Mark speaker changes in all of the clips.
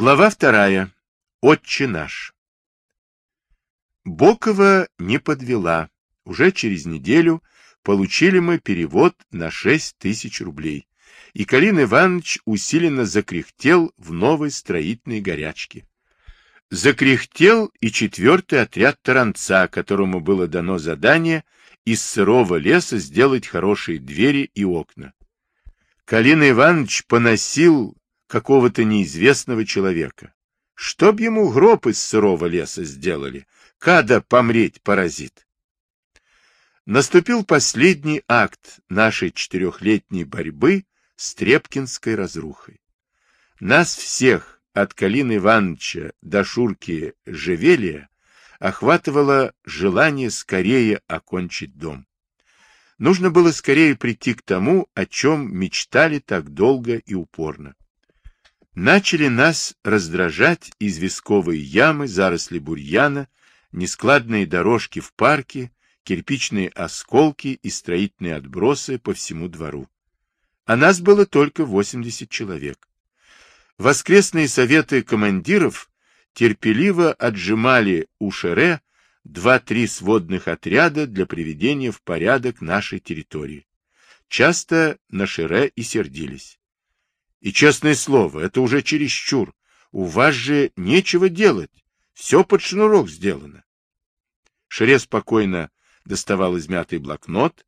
Speaker 1: Глава вторая. Отче наш. Бокова не подвела. Уже через неделю получили мы перевод на шесть тысяч рублей. И Калин Иванович усиленно закряхтел в новой строительной горячке. Закряхтел и четвертый отряд Таранца, которому было дано задание из сырого леса сделать хорошие двери и окна. Калин Иванович поносил какого-то неизвестного человека. Чтоб ему гроб из сырого леса сделали, када помреть паразит. Наступил последний акт нашей четырехлетней борьбы с Трепкинской разрухой. Нас всех, от Калины Ивановича до Шурки Жевелия, охватывало желание скорее окончить дом. Нужно было скорее прийти к тому, о чем мечтали так долго и упорно. Начали нас раздражать известковые ямы, заросли бурьяна, нескладные дорожки в парке, кирпичные осколки и строительные отбросы по всему двору. А нас было только 80 человек. Воскресные советы командиров терпеливо отжимали у Шере два-три сводных отряда для приведения в порядок нашей территории. Часто на Шере и сердились. И, честное слово, это уже чересчур. У вас же нечего делать. Все под шнурок сделано. Шере спокойно доставал измятый блокнот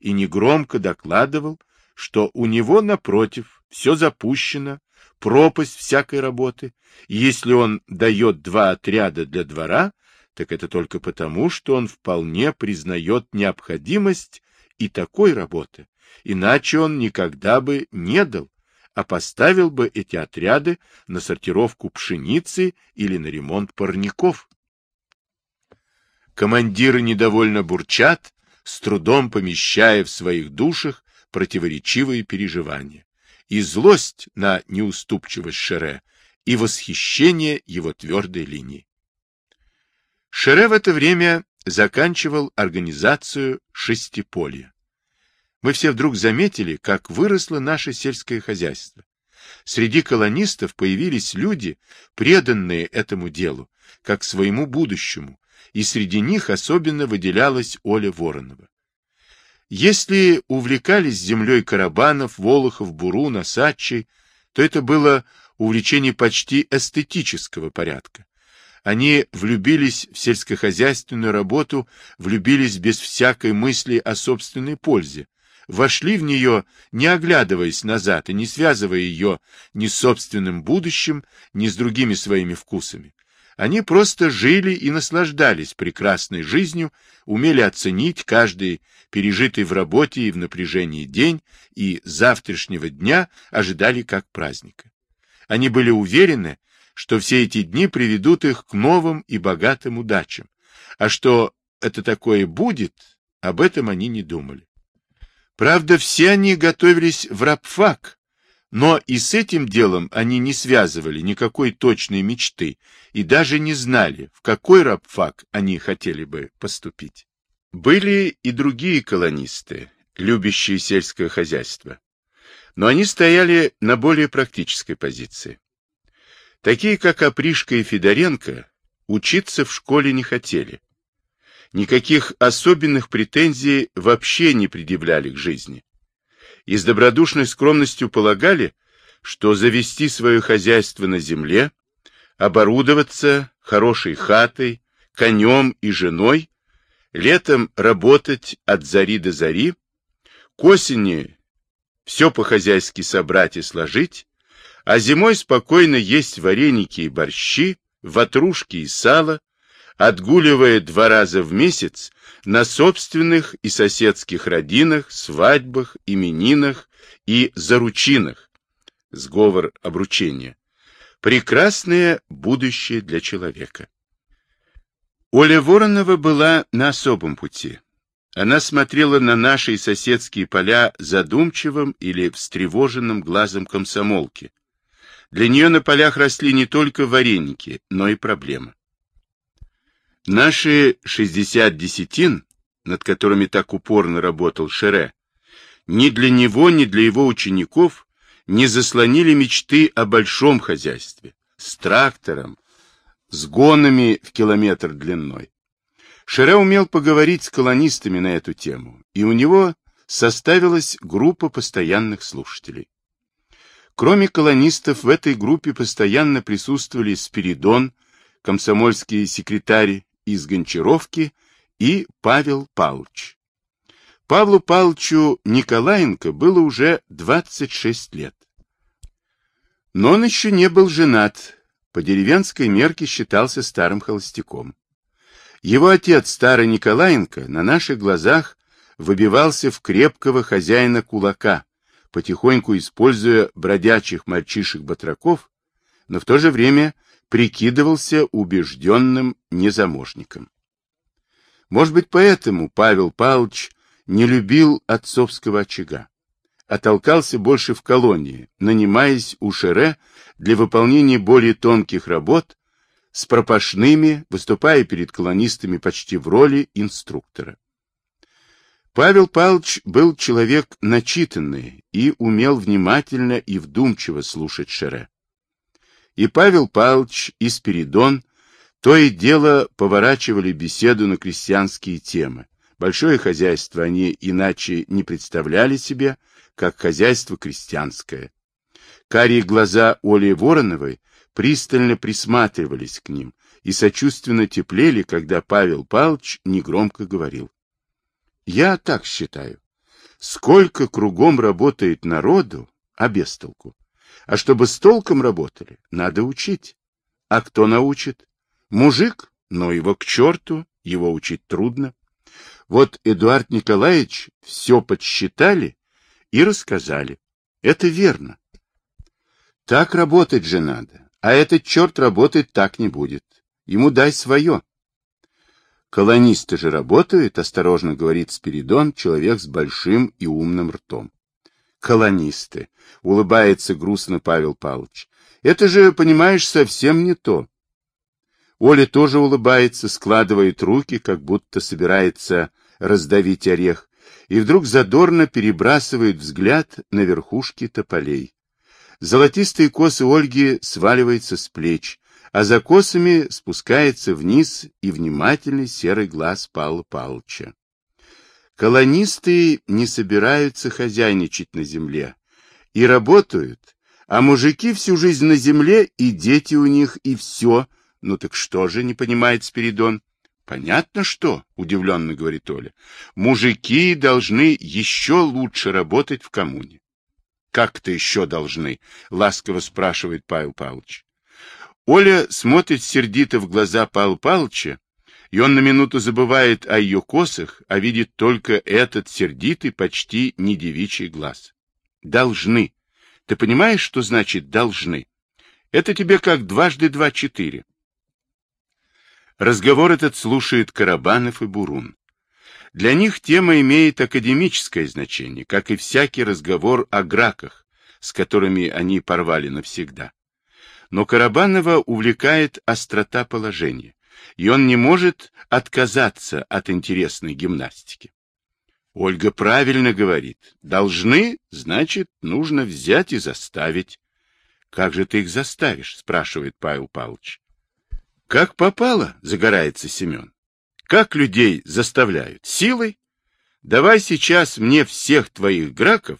Speaker 1: и негромко докладывал, что у него, напротив, все запущено, пропасть всякой работы, и если он дает два отряда для двора, так это только потому, что он вполне признает необходимость и такой работы, иначе он никогда бы не дал а поставил бы эти отряды на сортировку пшеницы или на ремонт парников. Командиры недовольно бурчат, с трудом помещая в своих душах противоречивые переживания, и злость на неуступчивость Шере, и восхищение его твердой линии. Шере в это время заканчивал организацию шестиполья мы все вдруг заметили, как выросло наше сельское хозяйство. Среди колонистов появились люди, преданные этому делу, как своему будущему, и среди них особенно выделялась Оля Воронова. Если увлекались землей Карабанов, Волохов, Бурун, Осадчий, то это было увлечение почти эстетического порядка. Они влюбились в сельскохозяйственную работу, влюбились без всякой мысли о собственной пользе, вошли в нее, не оглядываясь назад и не связывая ее ни с собственным будущим, ни с другими своими вкусами. Они просто жили и наслаждались прекрасной жизнью, умели оценить каждый пережитый в работе и в напряжении день, и завтрашнего дня ожидали как праздника. Они были уверены, что все эти дни приведут их к новым и богатым удачам, а что это такое будет, об этом они не думали. Правда, все они готовились в рабфак, но и с этим делом они не связывали никакой точной мечты и даже не знали, в какой рабфак они хотели бы поступить. Были и другие колонисты, любящие сельское хозяйство, но они стояли на более практической позиции. Такие, как Опришка и Федоренко, учиться в школе не хотели, никаких особенных претензий вообще не предъявляли к жизни. И с добродушной скромностью полагали, что завести свое хозяйство на земле, оборудоваться хорошей хатой, конем и женой, летом работать от зари до зари, к осени все по-хозяйски собрать и сложить, а зимой спокойно есть вареники и борщи, ватрушки и сало, отгуливая два раза в месяц на собственных и соседских родинах, свадьбах, именинах и заручинах, сговор обручения. Прекрасное будущее для человека. Оля Воронова была на особом пути. Она смотрела на наши соседские поля задумчивым или встревоженным глазом комсомолки. Для нее на полях росли не только вареники, но и проблемы. Наши 60 десятин, над которыми так упорно работал Шере, ни для него, ни для его учеников не заслонили мечты о большом хозяйстве,
Speaker 2: с трактором, с гонами в километр длиной. Шере умел поговорить с колонистами на эту тему, и у него составилась группа постоянных слушателей. Кроме колонистов, в этой группе постоянно присутствовали Спиридон, комсомольский секретарь из Гончаровки и Павел Павлович. Павлу Павловичу Николаенко было уже 26 лет. Но он еще не был женат, по деревенской мерке считался старым холостяком. Его отец, старый Николаенко, на наших глазах выбивался в крепкого хозяина кулака, потихоньку используя бродячих мальчишек-батраков, но в то же время прикидывался убежденным незаможником. Может быть, поэтому Павел Павлович не любил отцовского очага, а толкался больше в колонии, нанимаясь у Шере для выполнения более тонких работ с пропашными, выступая перед колонистами почти в роли инструктора. Павел Павлович был человек начитанный и умел внимательно и вдумчиво слушать Шере. И Павел Павлович, и Спиридон то и дело поворачивали беседу на крестьянские темы. Большое хозяйство они иначе не представляли себе, как хозяйство крестьянское. Карие глаза Оли Вороновой пристально присматривались к ним и сочувственно теплели, когда Павел Павлович негромко говорил. Я так считаю. Сколько кругом работает народу, а без толку. А чтобы с толком работали, надо учить. А кто научит? Мужик? Но его к черту, его учить трудно. Вот Эдуард Николаевич все подсчитали и рассказали. Это верно. Так работать же надо. А этот черт работать так не будет. Ему дай свое. Колонисты же работают, осторожно говорит Спиридон, человек с большим и умным ртом. Колонисты, улыбается грустно Павел Павлович. Это же, понимаешь, совсем не то. Оля тоже улыбается, складывает руки, как будто собирается раздавить орех, и вдруг задорно перебрасывает взгляд на верхушки тополей. Золотистые косы Ольги сваливаются с плеч, а за косами спускается вниз и внимательный серый глаз Павла Павловича. Колонисты не собираются хозяйничать на земле и работают, а мужики всю жизнь на земле, и дети у них, и все. Ну так что же, не понимает Спиридон? Понятно что, удивленно говорит Оля. Мужики должны еще лучше работать в коммуне. Как-то еще должны? Ласково спрашивает Павел Павлович. Оля смотрит сердито в глаза Павла Павловича, и он на минуту забывает о ее косах, а видит только этот сердитый, почти не девичий глаз. Должны. Ты понимаешь, что значит «должны»? Это тебе как дважды два четыре. Разговор этот слушает Карабанов и Бурун. Для них тема имеет академическое значение, как и всякий разговор о граках, с которыми они порвали навсегда но Карабанова увлекает острота положения, и он не может отказаться от интересной гимнастики. Ольга правильно говорит. Должны, значит, нужно взять и заставить. Как же ты их заставишь? спрашивает Павел Павлович. Как попало, загорается Семен. Как людей заставляют? Силой? Давай сейчас мне всех твоих граков,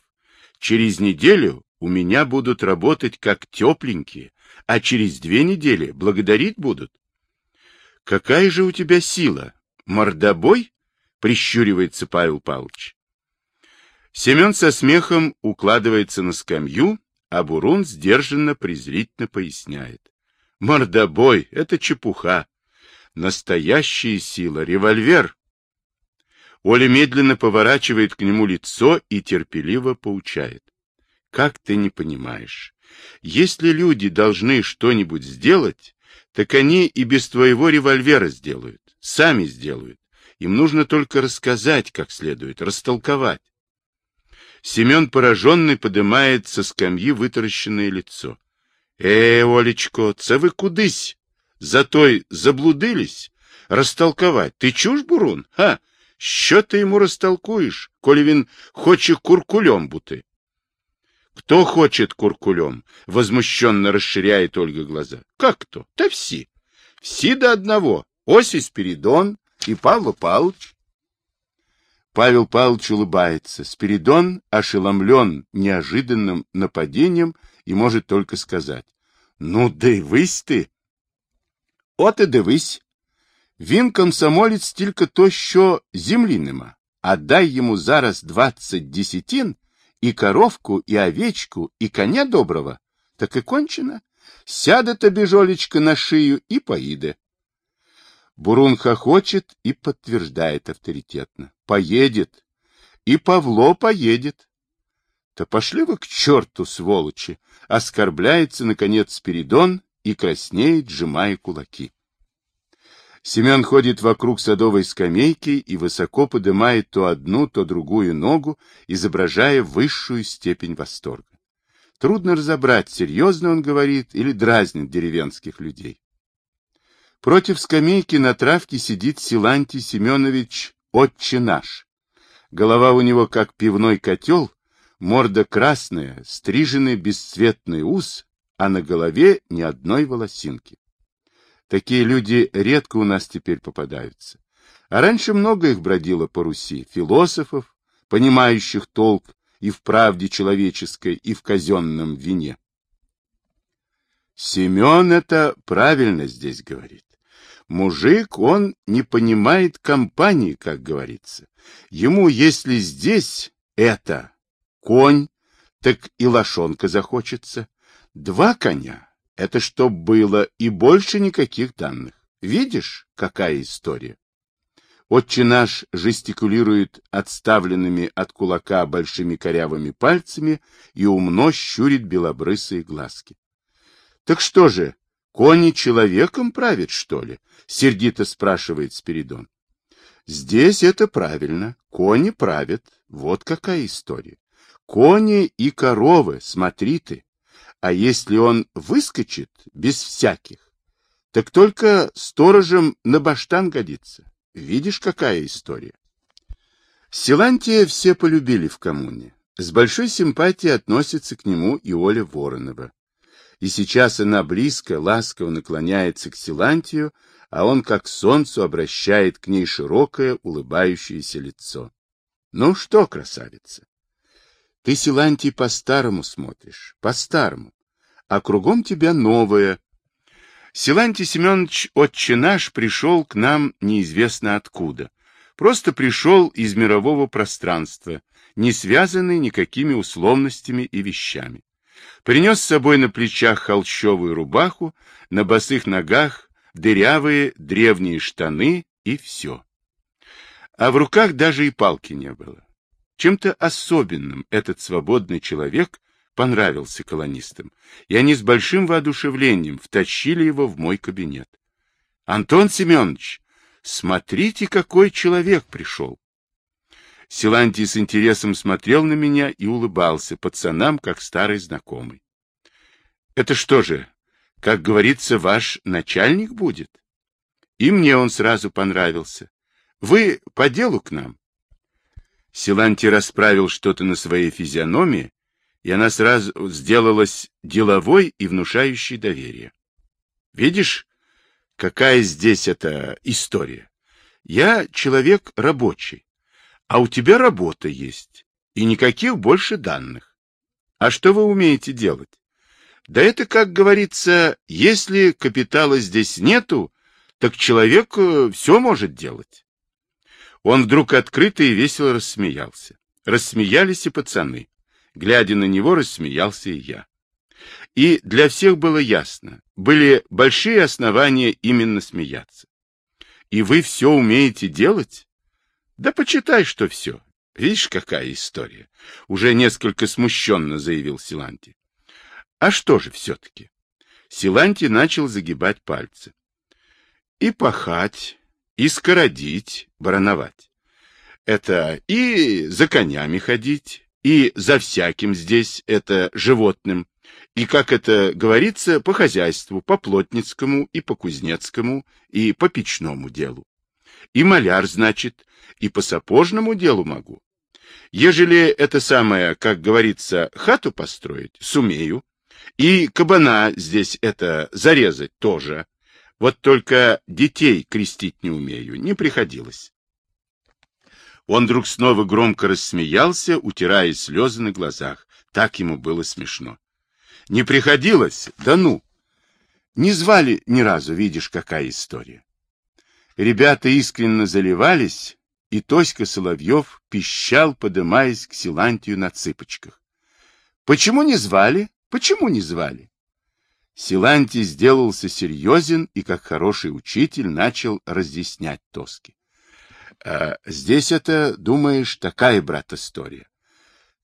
Speaker 2: через неделю у меня будут работать как тепленькие, а через две недели благодарить будут. — Какая же у тебя сила? Мордобой? — прищуривается Павел Павлович. Семен со смехом укладывается на скамью, а Бурун сдержанно презрительно поясняет. Мордобой — это чепуха. Настоящая сила — револьвер. Оля медленно поворачивает к нему лицо и терпеливо поучает. Как ты не понимаешь? Если люди должны что-нибудь сделать, так они и без твоего револьвера сделают, сами сделают. Им нужно только рассказать как следует, растолковать. Семен пораженный подымает со скамьи вытаращенное лицо. Э, Олечко, це ви кудись? За той заблудились? Растолковать. Ти чуж, Бурун? Ха? Що ти йому розтолкуєш, коли він хоче куркулем бути? Кто хочет куркулем? Возмущенно расширяет Ольга глаза. Как кто? Да все. Все до одного. Оси Спиридон и Павел Павлович. Павел Павлович улыбается. Спиридон ошеломлен неожиданным нападением и может только сказать. Ну, дивись ти. От і дивись. Він комсомолець тільки то, що землі нема. А дай йому зараз двадцять десятин, і коровку, і овечку, і коня доброго, так і кончено. Сяде тобі, жолечка, на шию и поїде. Бурун хохочет и подтверждает авторитетно. Поедет. И Павло поедет. Да пошли вы к черту, сволочи! Оскорбляется, наконец, Спиридон и краснеет, сжимая кулаки. Семен ходит вокруг садовой скамейки и высоко поднимает то одну, то другую ногу, изображая высшую степень восторга. Трудно разобрать, серьезно он говорит или дразнит деревенских людей. Против скамейки на травке сидит Силантий Семенович Отче наш. Голова у него как пивной котел, морда красная, стриженный бесцветный ус, а на голове ни одной волосинки. Такие люди редко у нас теперь попадаются. А раньше много их бродило по Руси, философов, понимающих толк и в правде человеческой, и в казенном вине. Семен это правильно здесь говорит. Мужик, он не понимает компании, как говорится. Ему, если здесь это конь, так и лошонка захочется. Два коня это что было, и больше никаких данных. Видишь, какая история? Отче наш жестикулирует отставленными от кулака большими корявыми пальцами и умно щурит белобрысые глазки. — Так что же, кони человеком правят, что ли? — сердито спрашивает Спиридон. — Здесь это правильно. Кони правят. Вот какая история. Кони и коровы, смотри ты. А если он выскочит без всяких, так только сторожем на баштан годится. Видишь, какая история? Силантия все полюбили в коммуне. С большой симпатией относится к нему и Оля Воронова. И сейчас она близко, ласково наклоняется к Силантию, а он как солнцу обращает к ней широкое, улыбающееся лицо. Ну что, красавица, ты, Силантий, по-старому смотришь, по-старому, а кругом тебя новое. Силантий Семенович, отче наш, пришел к нам неизвестно откуда. Просто пришел из мирового пространства, не связанный никакими условностями и вещами. Принес с собой на плечах холщовую рубаху, на босых ногах дырявые древние штаны и все. А в руках даже и палки не было. Чем-то особенным этот свободный человек понравился колонистам, и они с большим воодушевлением втащили его в мой кабинет. — Антон Семенович, смотрите, какой человек пришел! Силантий с интересом смотрел на меня и улыбался пацанам, как старый знакомый. — Это что же, как говорится, ваш начальник будет? И мне он сразу понравился. Вы по делу к нам? Силанти расправил что-то на своей физиономии, и она сразу сделалась деловой и внушающей доверие. Видишь, какая здесь эта история? Я человек рабочий, а у тебя работа есть, и никаких больше данных. А что вы умеете делать? Да это, как говорится, если капитала здесь нету, так человек э, все может делать. Он вдруг открыто и весело рассмеялся. Рассмеялись и пацаны. Глядя на него, рассмеялся и я. И для всех было ясно, были большие основания именно смеяться. И вы все умеете делать? Да почитай, что все. Видишь, какая история? Уже несколько смущенно заявил Силанти. А что же все-таки? Силанти начал загибать пальцы. И пахать, и скородить, барановать. Это и за конями ходить, и за всяким здесь это животным, и, как это говорится, по хозяйству, по плотницкому и по кузнецкому, и по печному делу. И маляр, значит, и по сапожному делу могу. Ежели это самое, как говорится, хату построить, сумею. И кабана здесь это зарезать тоже. Вот только детей крестить не умею, не приходилось. Он вдруг снова громко рассмеялся, утирая слезы на глазах. Так ему было смешно. Не приходилось? Да ну! Не звали ни разу, видишь, какая история. Ребята искренне заливались, и Тоська Соловьев пищал, подымаясь к Силантию на цыпочках. Почему не звали? Почему не звали? Силантий сделался серьезен и, как хороший учитель, начал разъяснять Тоске. А здесь это, думаешь, такая, брат, история.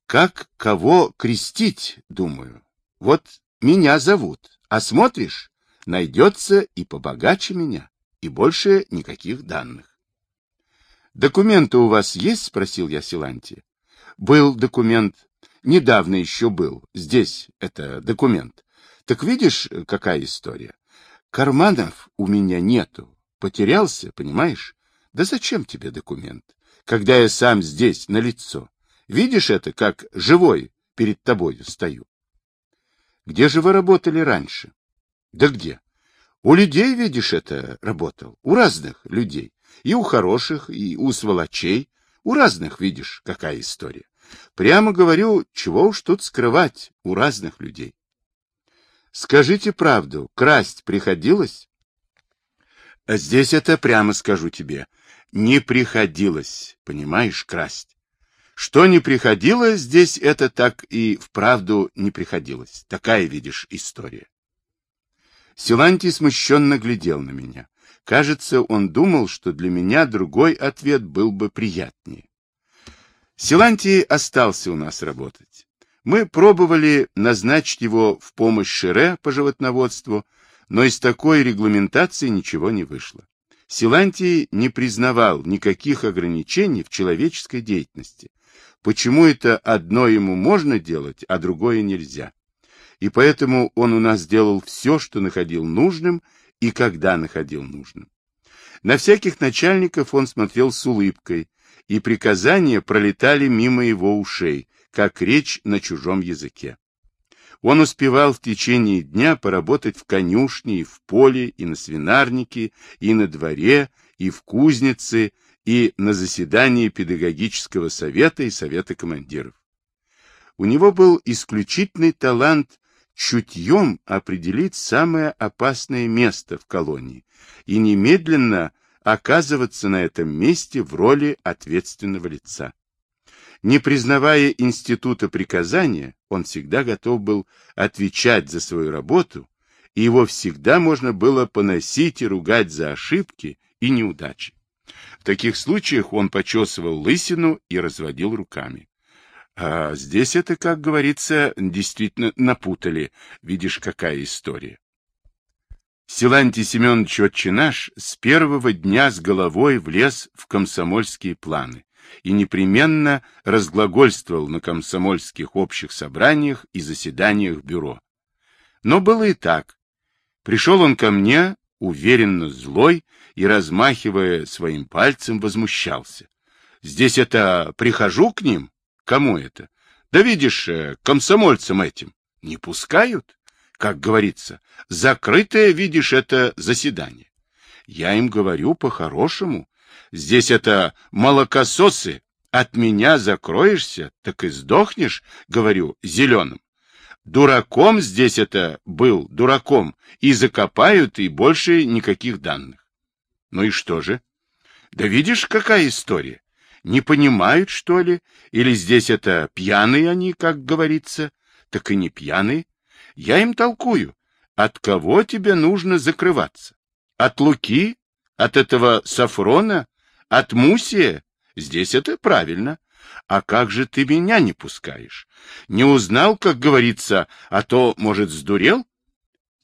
Speaker 2: Как кого крестить, думаю. Вот меня зовут, а смотришь, найдется и побогаче меня, и больше никаких данных. «Документы у вас есть?» — спросил я Силантия. «Был документ. Недавно еще был. Здесь это документ. Так видишь, какая история? Карманов у меня нету. Потерялся, понимаешь? Да зачем тебе документ, когда я сам здесь, на лицо? Видишь это, как живой перед тобою стою? Где же вы работали раньше? Да где? У людей, видишь, это работал. У разных людей. И у хороших, и у сволочей. У разных, видишь, какая история. Прямо говорю, чего уж тут скрывать у разных людей. Скажите правду, красть приходилось? А здесь это прямо скажу тебе. Не приходилось, понимаешь, красть. Что не приходилось, здесь это так и вправду не приходилось. Такая, видишь, история. Силантий смущенно глядел на меня. Кажется, он думал, что для меня другой ответ был бы приятнее. Силантий остался у нас работать. Мы пробовали назначить его в помощь Шире по животноводству, но из такой регламентации ничего не вышло. Силантий не признавал никаких ограничений в человеческой деятельности. Почему это одно ему можно делать, а другое нельзя? И поэтому он у нас делал все, что находил нужным и когда находил нужным. На всяких начальников он смотрел с улыбкой, и приказания пролетали мимо его ушей, как речь на чужом языке. Он успевал в течение дня поработать в конюшне, и в поле, и на свинарнике, и на дворе, и в кузнице, и на заседании педагогического совета и совета командиров. У него был исключительный талант чутьем определить самое опасное место в колонии и немедленно оказываться на этом месте в роли ответственного лица. Не признавая института приказания, он всегда готов был отвечать за свою работу, и его всегда можно было поносить и ругать за ошибки и неудачи. В таких случаях он почесывал лысину и разводил руками. А здесь это, как говорится, действительно напутали. Видишь, какая история. Силантий Семенович Отче наш с первого дня с головой влез в комсомольские планы и непременно разглагольствовал на комсомольских общих собраниях и заседаниях бюро. Но было и так. Пришел он ко мне, уверенно злой, и, размахивая своим пальцем, возмущался. Здесь это прихожу к ним, Кому это? Да видишь, э, комсомольцам этим. Не пускают, как говорится. Закрытое, видишь, это заседание. Я им говорю по-хорошему. Здесь это молокососы. От меня закроешься, так и сдохнешь, говорю, зеленым. Дураком здесь это был, дураком, и закопают, и больше никаких данных. Ну и что же? Да видишь, какая история. Не понимают, что ли? Или здесь это пьяные они, как говорится? Так и не пьяные. Я им толкую. От кого тебе нужно закрываться? От Луки? От этого Сафрона? От Мусия? Здесь это правильно. А как же ты меня не пускаешь? Не узнал, как говорится, а то, может, сдурел?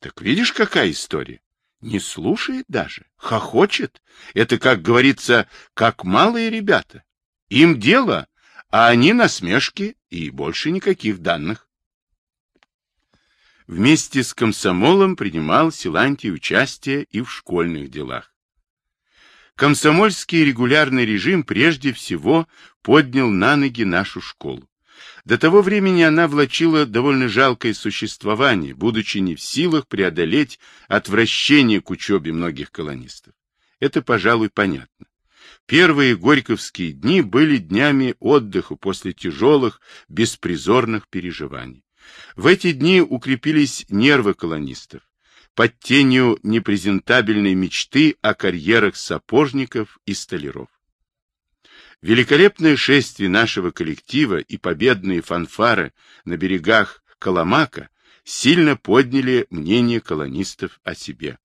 Speaker 2: Так видишь, какая история? Не слушает даже, хохочет. Это, как говорится, как малые ребята. Им дело, а они насмешки и больше никаких данных. Вместе с комсомолом принимал Силантий участие и в школьных делах. Комсомольский регулярный режим прежде всего поднял на ноги нашу школу. До того времени она влачила довольно жалкое существование, будучи не в силах преодолеть отвращение к учебе многих колонистов. Это, пожалуй, понятно. Первые горьковские дни были днями отдыха после тяжелых, беспризорных переживаний. В эти дни укрепились нервы колонистов. Под тенью непрезентабельной мечты о карьерах сапожников и столяров. Великолепное шествие нашего коллектива и победные фанфары на берегах Коломака сильно подняли мнение колонистов о себе.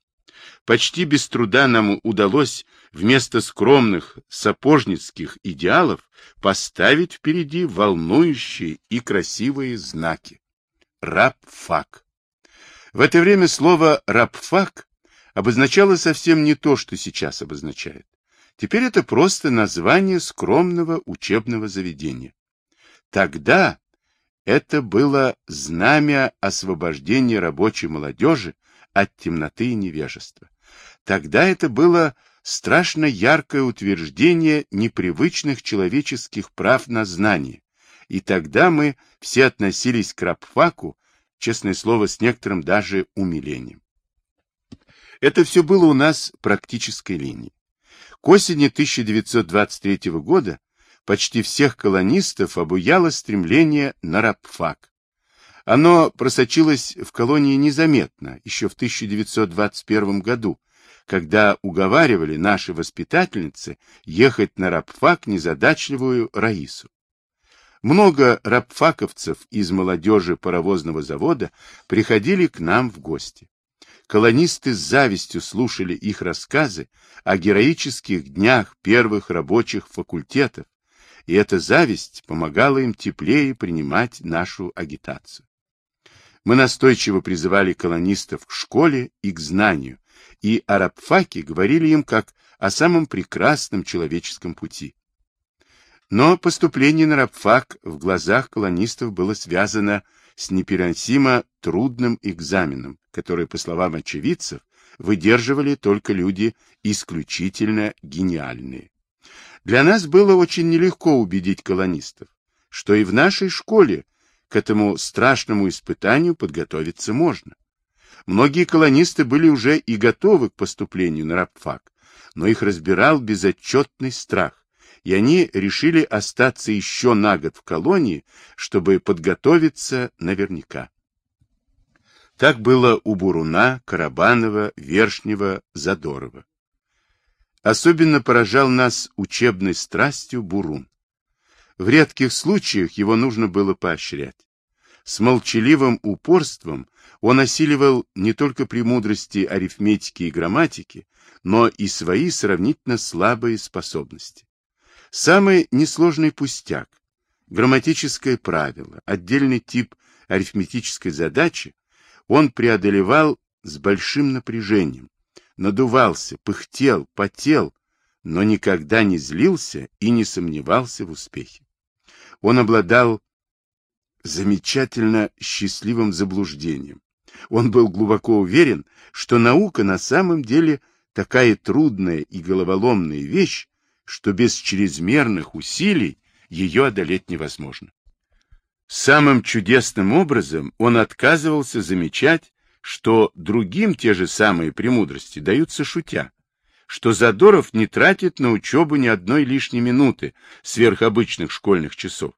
Speaker 2: Почти без труда нам удалось вместо скромных сапожницких идеалов поставить впереди волнующие и красивые знаки. Рабфак. В это время слово «рабфак» обозначало совсем не то, что сейчас обозначает. Теперь это просто название скромного учебного заведения. Тогда это было знамя освобождения рабочей молодежи от темноты и невежества. Тогда это было страшно яркое утверждение непривычных человеческих прав на знание. И тогда мы все относились к рабфаку, честное слово, с некоторым даже умилением. Это все было у нас практической линией. К осени 1923 года почти всех колонистов обуяло стремление на рабфак. Оно просочилось в колонии незаметно, еще в 1921 году, когда уговаривали наши воспитательницы ехать на рабфак незадачливую Раису. Много рабфаковцев из молодежи паровозного завода приходили к нам в гости. Колонисты с завистью слушали их рассказы о героических днях первых рабочих факультетов, и эта зависть помогала им теплее принимать нашу агитацию. Мы настойчиво призывали колонистов к школе и к знанию, и о рабфаке говорили им как о самом прекрасном человеческом пути. Но поступление на рабфак в глазах колонистов было связано с непереносимо трудным экзаменом, который, по словам очевидцев, выдерживали только люди исключительно гениальные. Для нас было очень нелегко убедить колонистов, что и в нашей школе к этому страшному испытанию подготовиться можно. Многие колонисты были уже и готовы к поступлению на рабфак, но их разбирал безотчетный страх и они решили остаться еще на год в колонии, чтобы подготовиться наверняка. Так было у Буруна, Карабанова, Вершнего, Задорова. Особенно поражал нас учебной страстью Бурун. В редких случаях его нужно было поощрять. С молчаливым упорством он осиливал не только премудрости арифметики и грамматики, но и свои сравнительно слабые способности. Самый несложный пустяк, грамматическое правило, отдельный тип арифметической задачи он преодолевал с большим напряжением, надувался, пыхтел, потел, но никогда не злился и не сомневался в успехе. Он обладал замечательно счастливым заблуждением. Он был глубоко уверен, что наука на самом деле такая трудная и головоломная вещь, что без чрезмерных усилий ее одолеть невозможно. Самым чудесным образом он отказывался замечать, что другим те же самые премудрости даются шутя, что Задоров не тратит на учебу ни одной лишней минуты сверх обычных школьных часов,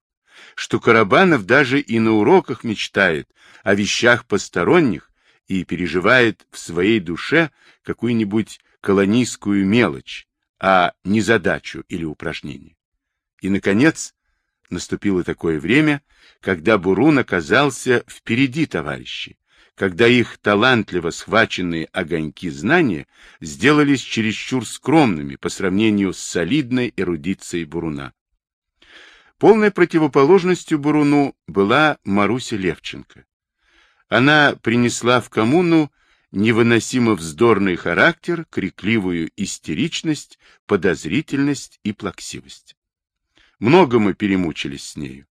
Speaker 2: что Карабанов даже и на уроках мечтает о вещах посторонних и переживает в своей душе какую-нибудь колонийскую мелочь, а не задачу или упражнение. И, наконец, наступило такое время, когда Бурун оказался впереди товарищей, когда их талантливо схваченные огоньки знания сделались чересчур скромными по сравнению с солидной эрудицией Буруна. Полной противоположностью Буруну была Маруся Левченко. Она принесла в коммуну невыносимо вздорный характер, крикливую истеричность, подозрительность и плаксивость. Много мы перемучились с нею.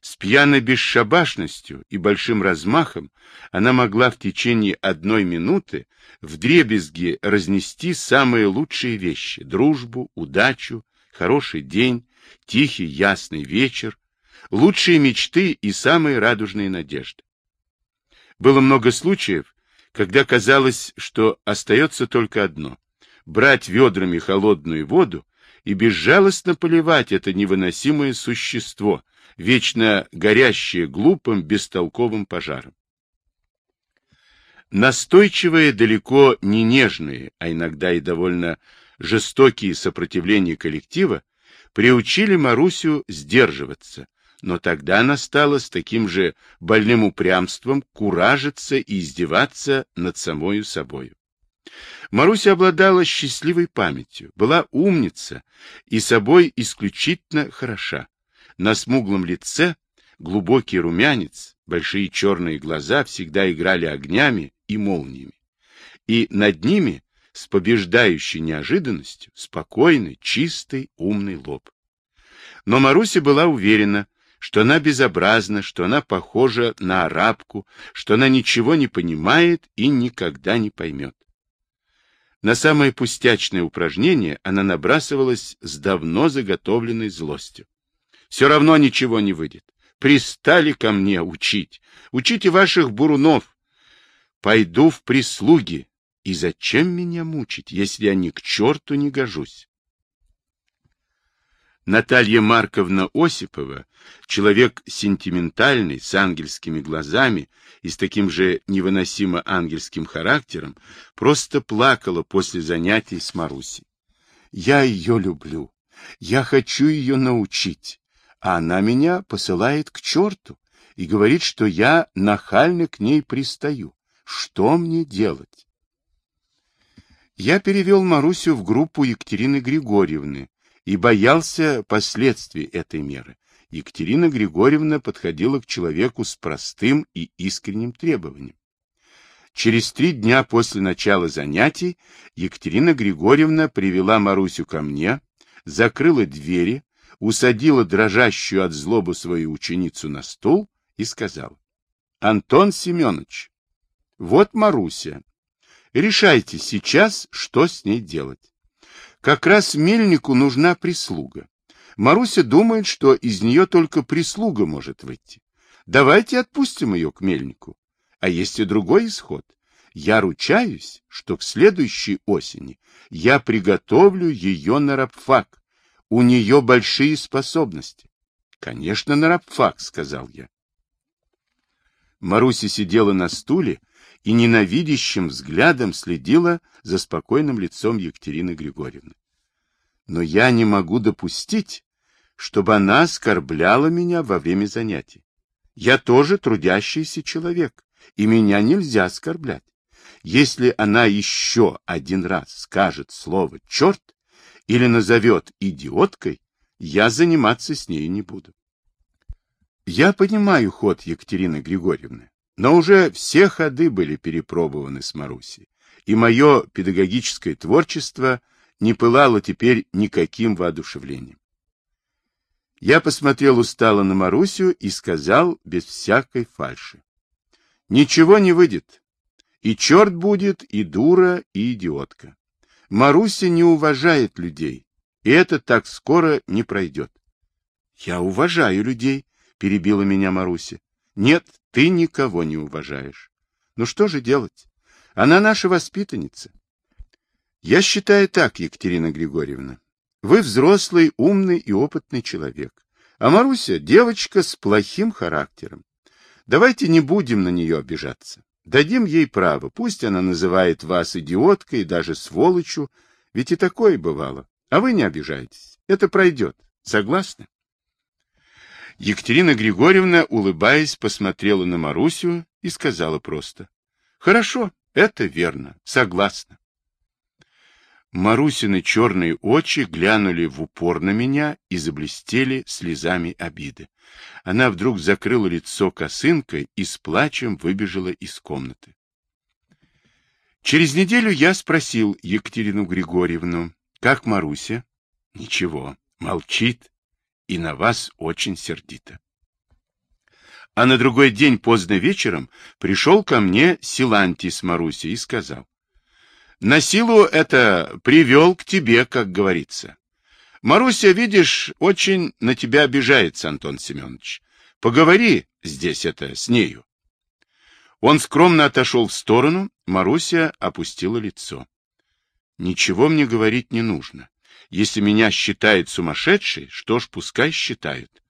Speaker 2: С пьяной бесшабашностью и большим размахом она могла в течение одной минуты вдребезги разнести самые лучшие вещи — дружбу, удачу, хороший день, тихий ясный вечер, лучшие мечты и самые радужные надежды. Было много случаев, когда казалось, что остается только одно — брать ведрами холодную воду и безжалостно поливать это невыносимое существо, вечно горящее глупым, бестолковым пожаром. Настойчивые, далеко не нежные, а иногда и довольно жестокие сопротивления коллектива приучили Марусю сдерживаться, но тогда она стала с таким же больным упрямством куражиться и издеваться над самою собою. Маруся обладала счастливой памятью, была умница и собой исключительно хороша. На смуглом лице глубокий румянец, большие черные глаза всегда играли огнями и молниями. И над ними с побеждающей неожиданностью спокойный, чистый, умный лоб. Но Маруся была уверена, что она безобразна, что она похожа на арабку, что она ничего не понимает и никогда не поймет. На самое пустячное упражнение она набрасывалась с давно заготовленной злостью. Все равно ничего не выйдет. Пристали ко мне учить. Учите ваших бурунов. Пойду в прислуги. И зачем меня мучить, если я ни к черту не гожусь? Наталья Марковна Осипова, человек сентиментальный, с ангельскими глазами и с таким же невыносимо ангельским характером, просто плакала после занятий с Марусей. «Я ее люблю, я хочу ее научить, а она меня посылает к черту и говорит, что я нахально к ней пристаю. Что мне делать?» Я перевел Марусю в группу Екатерины Григорьевны, и боялся последствий этой меры. Екатерина Григорьевна подходила к человеку с простым и искренним требованием. Через три дня после начала занятий Екатерина Григорьевна привела Марусю ко мне, закрыла двери, усадила дрожащую от злобы свою ученицу на стул и сказала, «Антон Семенович, вот Маруся. Решайте сейчас, что с ней делать. Как раз мельнику нужна прислуга. Маруся думает, что из нее только прислуга может выйти. Давайте отпустим ее к мельнику. А есть и другой исход. Я ручаюсь, что к следующей осени я приготовлю ее на рабфак. У нее большие способности. Конечно, на рабфак, сказал я. Маруся сидела на стуле и ненавидящим взглядом следила за спокойным лицом Екатерины Григорьевны. Но я не могу допустить, чтобы она оскорбляла меня во время занятий. Я тоже трудящийся человек, и меня нельзя оскорблять. Если она еще один раз скажет слово «черт» или назовет идиоткой, я заниматься с ней не буду. Я понимаю ход Екатерины Григорьевны. Но уже все ходы были перепробованы с Марусей, и мое педагогическое творчество не пылало теперь никаким воодушевлением. Я посмотрел устало на Марусю и сказал без всякой фальши. Ничего не выйдет. И черт будет, и дура, и идиотка. Маруся не уважает людей, и это так скоро не пройдет. — Я уважаю людей, — перебила меня Маруся. — Нет, ты никого не уважаешь. Ну что же делать? Она наша воспитанница. Я считаю так, Екатерина Григорьевна. Вы взрослый, умный и опытный человек. А Маруся — девочка с плохим характером. Давайте не будем на нее обижаться. Дадим ей право. Пусть она называет вас идиоткой даже сволочью, ведь и такое бывало. А вы не обижайтесь. Это пройдет. Согласны? Екатерина Григорьевна, улыбаясь, посмотрела на Марусю и сказала просто. — Хорошо, это верно, согласна. Марусины черные очи глянули в упор на меня и заблестели слезами обиды. Она вдруг закрыла лицо косынкой и с плачем выбежала из комнаты. Через неделю я спросил Екатерину Григорьевну, как Маруся? Ничего, молчит, и на вас очень сердито. А на другой день поздно вечером пришел ко мне Силантий с Марусей и сказал, «На силу это привел к тебе, как говорится. Маруся, видишь, очень на тебя обижается, Антон Семенович. Поговори здесь это с нею». Он скромно отошел в сторону, Маруся опустила лицо. «Ничего мне говорить не нужно. Если меня считают сумасшедшей, что ж, пускай считают.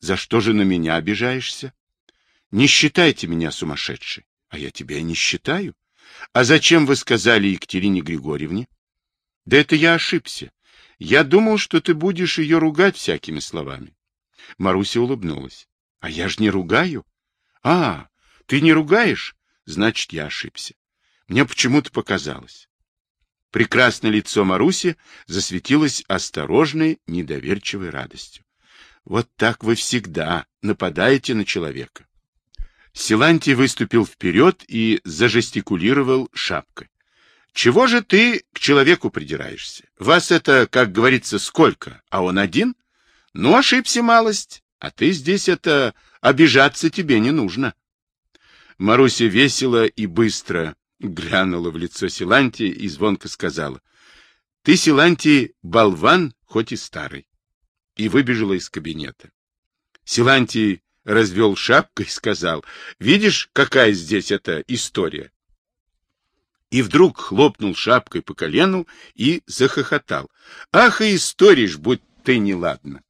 Speaker 2: За что же на меня обижаешься? Не считайте меня сумасшедшей. А я тебя и не считаю. А зачем вы сказали Екатерине Григорьевне? Да это я ошибся. Я думал, что ты будешь ее ругать всякими словами. Маруся улыбнулась. А я ж не ругаю. А, ты не ругаешь? Значит, я ошибся. Мне почему-то показалось. Прекрасное лицо Маруси засветилось осторожной, недоверчивой радостью. Вот так вы всегда нападаете на человека. Силантий выступил вперед и зажестикулировал шапкой. Чего же ты к человеку придираешься? Вас это, как говорится, сколько? А он один? Ну, ошибся малость. А ты здесь это... Обижаться тебе не нужно. Маруся весело и быстро глянула в лицо Силантия и звонко сказала. — Ты, Силантий, болван, хоть и старый. И выбежала из кабинета. Силантий развел шапкой и сказал, — Видишь, какая здесь эта история? И вдруг хлопнул шапкой по колену и захохотал. — Ах, и историшь, будь ты неладна!